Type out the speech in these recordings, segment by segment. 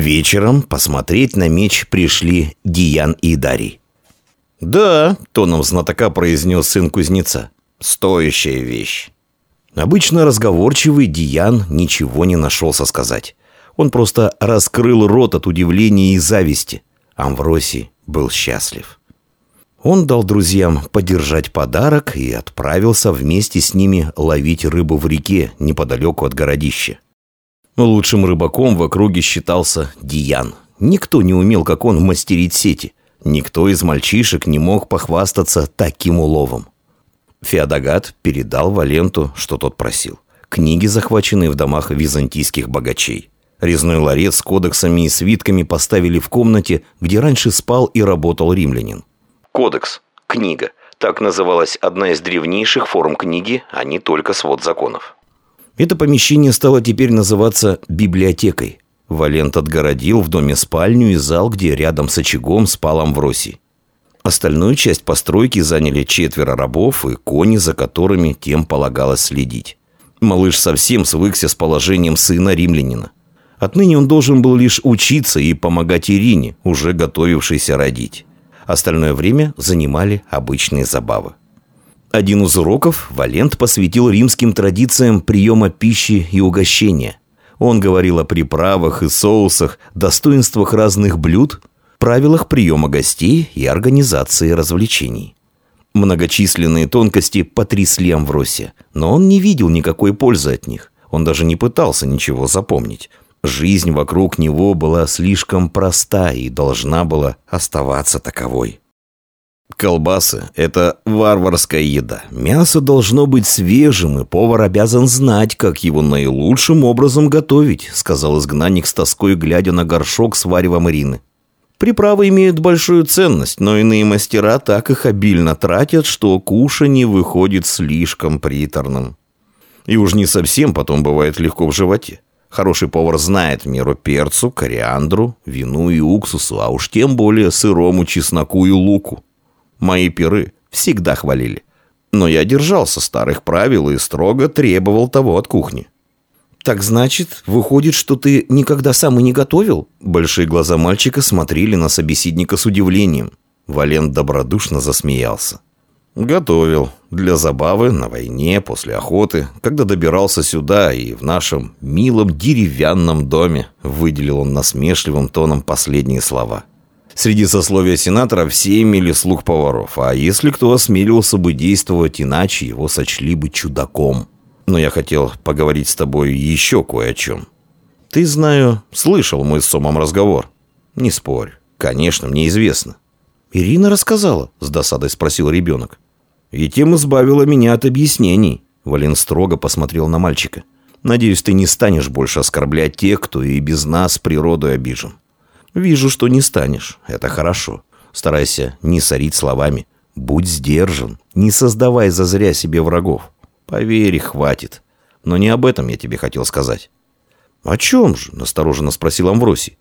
Вечером посмотреть на меч пришли Диан и Дарий. «Да», — тоном знатока произнес сын кузнеца, — «стоящая вещь». Обычно разговорчивый Диан ничего не нашелся сказать. Он просто раскрыл рот от удивления и зависти. Амвросий был счастлив. Он дал друзьям подержать подарок и отправился вместе с ними ловить рыбу в реке неподалеку от городища. Лучшим рыбаком в округе считался Диан. Никто не умел, как он, мастерить сети. Никто из мальчишек не мог похвастаться таким уловом. Феодогат передал Валенту, что тот просил. Книги, захваченные в домах византийских богачей. Резной ларец с кодексами и свитками поставили в комнате, где раньше спал и работал римлянин. Кодекс. Книга. Так называлась одна из древнейших форм книги, а не только свод законов. Это помещение стало теперь называться библиотекой. Валент отгородил в доме спальню и зал, где рядом с очагом спал Амвросий. Остальную часть постройки заняли четверо рабов и кони, за которыми тем полагалось следить. Малыш совсем свыкся с положением сына римлянина. Отныне он должен был лишь учиться и помогать Ирине, уже готовившейся родить. Остальное время занимали обычные забавы. Один из уроков Валент посвятил римским традициям приема пищи и угощения. Он говорил о приправах и соусах, достоинствах разных блюд, правилах приема гостей и организации развлечений. Многочисленные тонкости потрясли Амвросия, но он не видел никакой пользы от них. Он даже не пытался ничего запомнить. Жизнь вокруг него была слишком проста и должна была оставаться таковой. Колбасы – это варварская еда. Мясо должно быть свежим, и повар обязан знать, как его наилучшим образом готовить, сказал изгнанник с тоской, глядя на горшок с варевом Ирины. Приправы имеют большую ценность, но иные мастера так их обильно тратят, что кушанье выходит слишком приторным. И уж не совсем потом бывает легко в животе. Хороший повар знает меру перцу, кориандру, вину и уксусу, а уж тем более сырому чесноку и луку. Мои пиры всегда хвалили. Но я держался старых правил и строго требовал того от кухни. «Так значит, выходит, что ты никогда сам и не готовил?» Большие глаза мальчика смотрели на собеседника с удивлением. Валент добродушно засмеялся. Готовил. Для забавы, на войне, после охоты, когда добирался сюда и в нашем милом деревянном доме, выделил он насмешливым тоном последние слова. Среди сословия сенатора все имели слух поваров, а если кто осмелился бы действовать иначе, его сочли бы чудаком. Но я хотел поговорить с тобой еще кое о чем. Ты, знаю, слышал мой с Сомом разговор. Не спорь. Конечно, мне известно. «Ирина рассказала?» – с досадой спросил ребенок. «И тем избавила меня от объяснений». Вален строго посмотрел на мальчика. «Надеюсь, ты не станешь больше оскорблять тех, кто и без нас природой обижен». «Вижу, что не станешь. Это хорошо. Старайся не сорить словами. Будь сдержан. Не создавай зазря себе врагов. Поверь, хватит. Но не об этом я тебе хотел сказать». «О чем же?» – настороженно спросил Амвросий.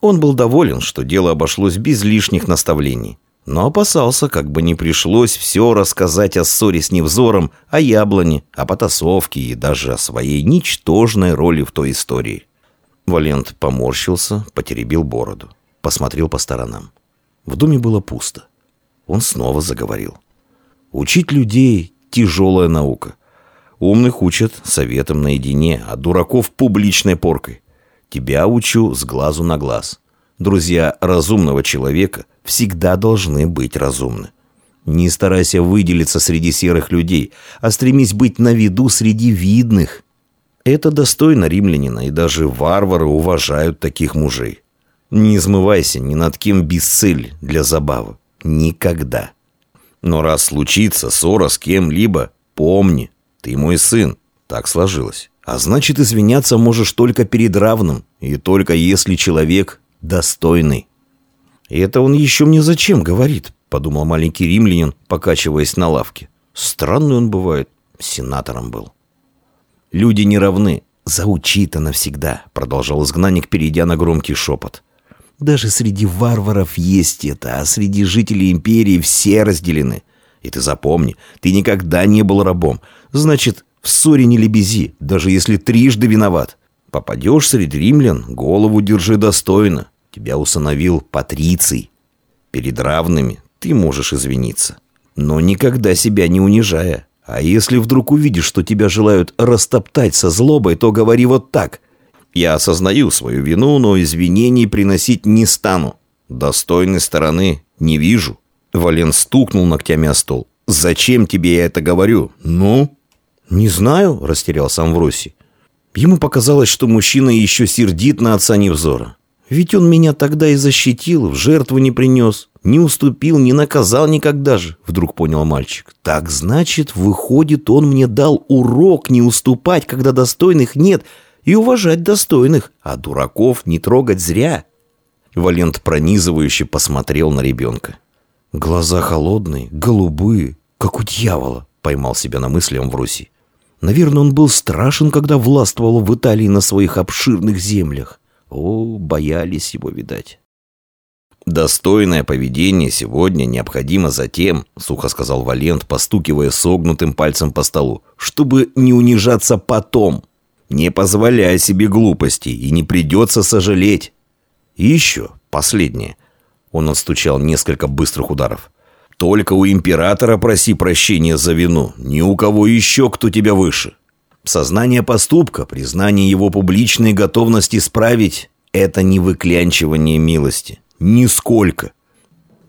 Он был доволен, что дело обошлось без лишних наставлений. Но опасался, как бы не пришлось все рассказать о ссоре с Невзором, о яблоне, о потасовке и даже о своей ничтожной роли в той истории. Валент поморщился, потеребил бороду, посмотрел по сторонам. В доме было пусто. Он снова заговорил. «Учить людей – тяжелая наука. Умных учат советом наедине, а дураков – публичной поркой. Тебя учу с глазу на глаз. Друзья разумного человека всегда должны быть разумны. Не старайся выделиться среди серых людей, а стремись быть на виду среди видных. Это достойно римлянина, и даже варвары уважают таких мужей. Не измывайся ни над кем без цели для забавы. Никогда. Но раз случится ссора с кем-либо, помни, ты мой сын. Так сложилось. А значит, извиняться можешь только перед равным, и только если человек достойный. И это он еще мне зачем говорит, подумал маленький римлянин, покачиваясь на лавке. Странный он бывает, сенатором был. Люди не равны, заучи-то навсегда, продолжал изгнанник, перейдя на громкий шепот. Даже среди варваров есть это, а среди жителей империи все разделены. И ты запомни, ты никогда не был рабом. Значит, в ссоре не лебези, даже если трижды виноват. Попадешь среди римлян, голову держи достойно. Тебя усыновил Патриций. Перед равными ты можешь извиниться. Но никогда себя не унижая. А если вдруг увидишь, что тебя желают растоптать со злобой, то говори вот так. Я осознаю свою вину, но извинений приносить не стану. Достойной стороны не вижу. Вален стукнул ногтями о стол. «Зачем тебе я это говорю? Ну?» «Не знаю», — растерялся Амвросий. Ему показалось, что мужчина еще сердит на отца Невзора. Ведь он меня тогда и защитил, в жертву не принес, не уступил, не наказал никогда же, вдруг понял мальчик. Так значит, выходит, он мне дал урок не уступать, когда достойных нет, и уважать достойных, а дураков не трогать зря. Валент пронизывающе посмотрел на ребенка. Глаза холодные, голубые, как у дьявола, поймал себя на мысли Амвросий. Наверное, он был страшен, когда властвовал в Италии на своих обширных землях. О, боялись его, видать. «Достойное поведение сегодня необходимо затем», — сухо сказал Валент, постукивая согнутым пальцем по столу, «чтобы не унижаться потом. Не позволяй себе глупостей, и не придется сожалеть. И еще, последнее». Он отстучал несколько быстрых ударов. «Только у императора проси прощения за вину, ни у кого еще, кто тебя выше. Сознание поступка, признание его публичной готовности исправить – это не выклянчивание милости. Нисколько.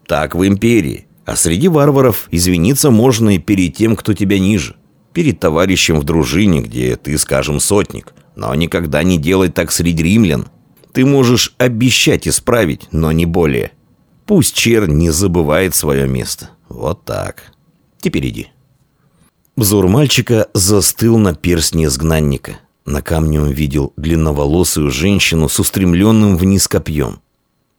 Так в империи. А среди варваров извиниться можно и перед тем, кто тебя ниже. Перед товарищем в дружине, где ты, скажем, сотник. Но никогда не делать так среди римлян. Ты можешь обещать исправить, но не более. Пусть чернь не забывает свое место. Вот так. Теперь иди. Взор мальчика застыл на перстне изгнанника. На камне он видел длинноволосую женщину с устремленным вниз копьем.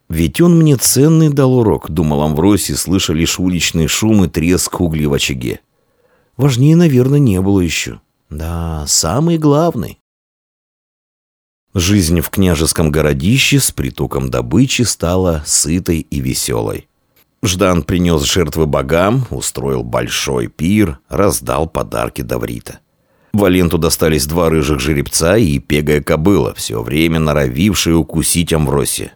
«Ведь он мне ценный дал урок», — думал Амвросий, слыша лишь уличный шум и треск углей в очаге. «Важнее, наверное, не было еще. Да, самый главный». Жизнь в княжеском городище с притоком добычи стала сытой и веселой. Ждан принес жертвы богам, устроил большой пир, раздал подарки Даврита. Валенту достались два рыжих жеребца и пегая кобыла, все время норовившие укусить Амвросия.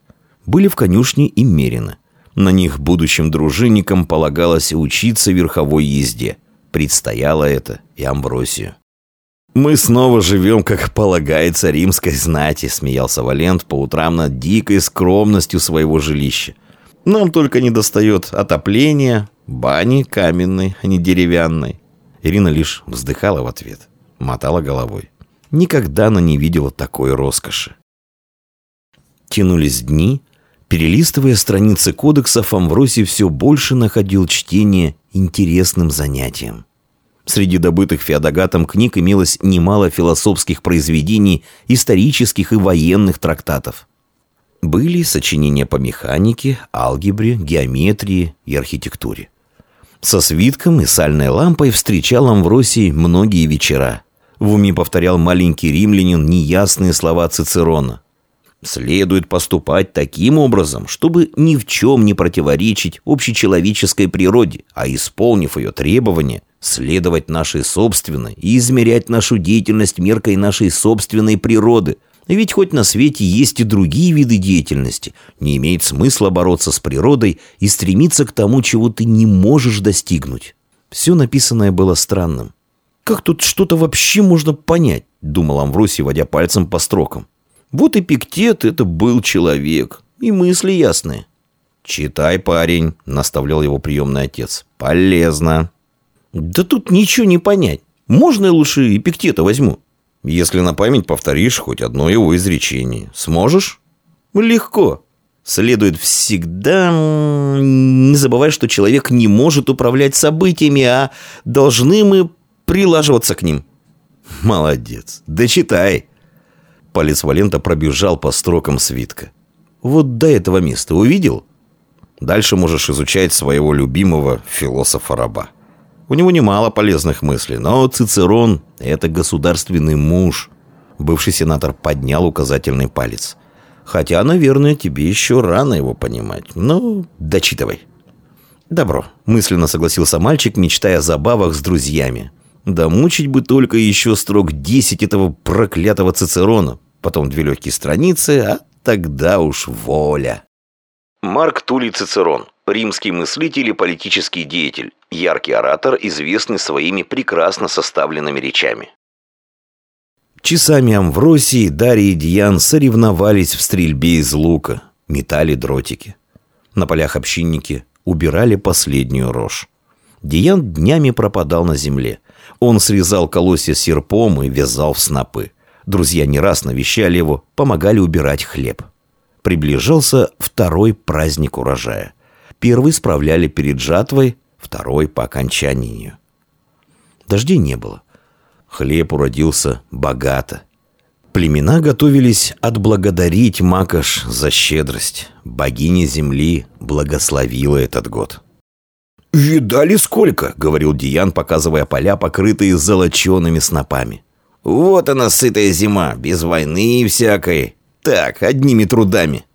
Были в конюшне и мерины. На них будущим дружинникам полагалось учиться верховой езде. Предстояло это и Амвросию. «Мы снова живем, как полагается римской знати», — смеялся Валент по утрам над дикой скромностью своего жилища. Нам только не достает отопления, бани каменной, а не деревянной. Ирина лишь вздыхала в ответ, мотала головой. Никогда она не видела такой роскоши. Тянулись дни. Перелистывая страницы кодексов, Амвросий все больше находил чтение интересным занятием. Среди добытых Феодогатом книг имелось немало философских произведений, исторических и военных трактатов. Были сочинения по механике, алгебре, геометрии и архитектуре. Со свитком и сальной лампой встречал Амвросий многие вечера. В уме повторял маленький римлянин неясные слова Цицерона. Следует поступать таким образом, чтобы ни в чем не противоречить общечеловеческой природе, а исполнив ее требования, следовать нашей собственной и измерять нашу деятельность меркой нашей собственной природы – ведь хоть на свете есть и другие виды деятельности, не имеет смысла бороться с природой и стремиться к тому, чего ты не можешь достигнуть. Все написанное было странным. «Как тут что-то вообще можно понять?» — думал Амвросий, водя пальцем по строкам. «Вот Эпиктет — это был человек, и мысли ясные». «Читай, парень», — наставлял его приемный отец. «Полезно». «Да тут ничего не понять. Можно я лучше Эпиктета возьму?» Если на память повторишь хоть одно его изречение. Сможешь? Легко. Следует всегда не забывать, что человек не может управлять событиями, а должны мы прилаживаться к ним. Молодец. Дочитай. Палец Валента пробежал по строкам свитка. Вот до этого места увидел? Дальше можешь изучать своего любимого философа-раба. У него немало полезных мыслей, но Цицерон – это государственный муж. Бывший сенатор поднял указательный палец. Хотя, наверное, тебе еще рано его понимать. Ну, дочитывай. Добро, мысленно согласился мальчик, мечтая о забавах с друзьями. Да мучить бы только еще строк десять этого проклятого Цицерона. потом две легкие страницы, а тогда уж воля. Марк Тулий Цицерон, римский мыслитель и политический деятель, яркий оратор, известный своими прекрасно составленными речами. Часами Амвросий, Дарья и Диан соревновались в стрельбе из лука, метали дротики. На полях общинники убирали последнюю рожь. Диан днями пропадал на земле. Он срезал колосья серпом и вязал в снопы. Друзья не раз навещали его, помогали убирать хлеб. Приближался второй праздник урожая. Первый справляли перед жатвой, второй по окончанию. Дождей не было. Хлеб уродился богато. Племена готовились отблагодарить Макаш за щедрость. Богиня земли благословила этот год. «Видали сколько?» — говорил Диан, показывая поля, покрытые золочеными снопами. «Вот она, сытая зима, без войны и всякой. Так, одними трудами».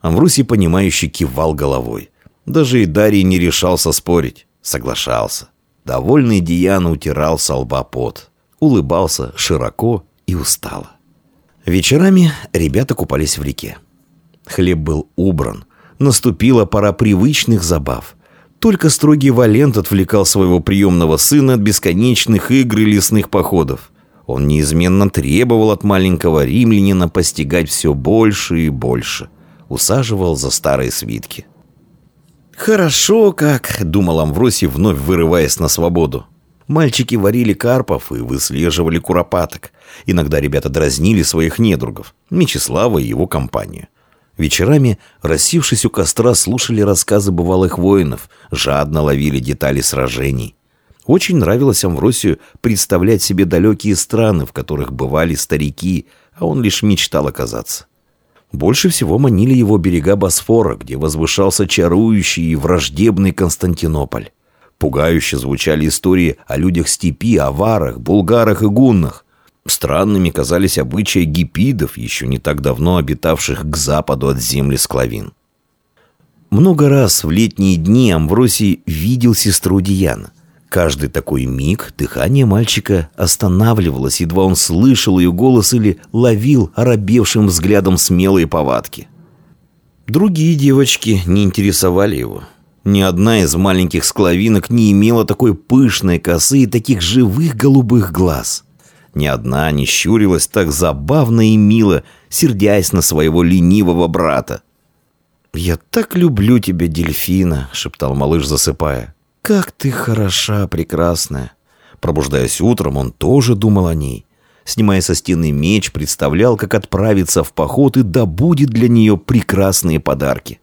Амврусий, понимающе кивал головой. Даже и Дарий не решался спорить. Соглашался. Довольный Диан утирал со лба пот. Улыбался широко и устало. Вечерами ребята купались в реке. Хлеб был убран. Наступила пора привычных забав. Только строгий Валент отвлекал своего приемного сына от бесконечных игр и лесных походов. Он неизменно требовал от маленького римлянина постигать все больше и больше. Усаживал за старые свитки. «Хорошо как», — думал Амвросий, вновь вырываясь на свободу. Мальчики варили карпов и выслеживали куропаток. Иногда ребята дразнили своих недругов, Мечислава и его компанию. Вечерами, рассившись у костра, слушали рассказы бывалых воинов, жадно ловили детали сражений. Очень нравилось Амвросию представлять себе далекие страны, в которых бывали старики, а он лишь мечтал оказаться. Больше всего манили его берега Босфора, где возвышался чарующий и враждебный Константинополь. Пугающе звучали истории о людях степи, аварах, булгарах и гуннах. Странными казались обычаи гипидов, еще не так давно обитавших к западу от земли Склавин. Много раз в летние дни Амвросий видел сестру Диана. Каждый такой миг дыхание мальчика останавливалось, едва он слышал ее голос или ловил оробевшим взглядом смелые повадки. Другие девочки не интересовали его. Ни одна из маленьких склавинок не имела такой пышной косы и таких живых голубых глаз. Ни одна не щурилась так забавно и мило, сердясь на своего ленивого брата. «Я так люблю тебя, дельфина», — шептал малыш, засыпая. «Как ты хороша, прекрасная!» Пробуждаясь утром, он тоже думал о ней. Снимая со стены меч, представлял, как отправиться в поход и добудет для нее прекрасные подарки.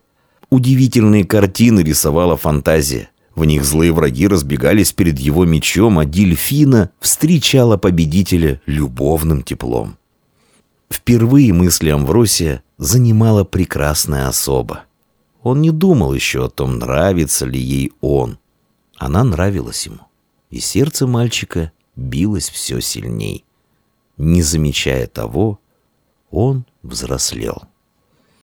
Удивительные картины рисовала фантазия. В них злые враги разбегались перед его мечом, а дельфина встречала победителя любовным теплом. Впервые мысли Амвросия занимала прекрасная особа. Он не думал еще о том, нравится ли ей он. Она нравилась ему. И сердце мальчика билось все сильней. Не замечая того, он взрослел.